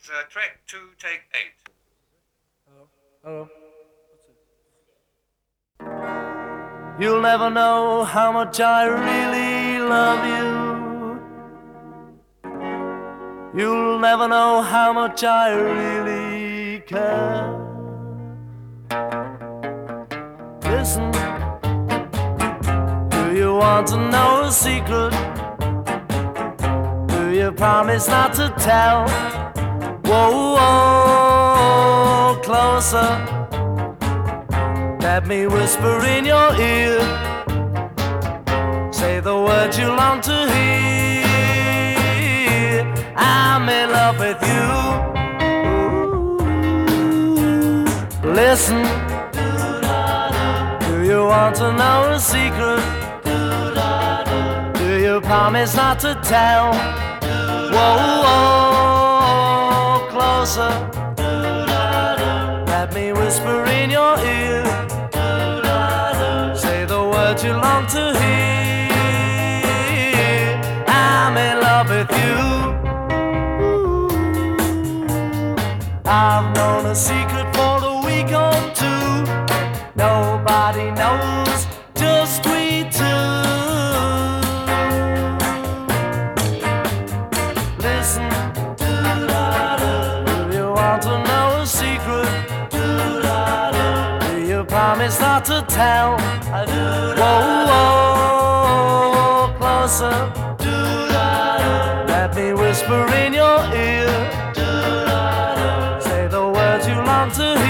It's uh, track two, take eight. Hello. You'll never know how much I really love you. You'll never know how much I really care. Listen, do you want to know a secret? Do you promise not to tell? Whoa, whoa, closer. Let me whisper in your ear. Say the words you long to hear. I'm in love with you. Listen. Do you want to know a secret? Do you promise not to tell? Closer. Let me whisper in your ear. Say the words you long to hear. I'm in love with you. I've known a secret for a week or two. Nobody knows, stories not to tell. Whoa, whoa, closer. Let me whisper in your ear. Say the words you long to hear.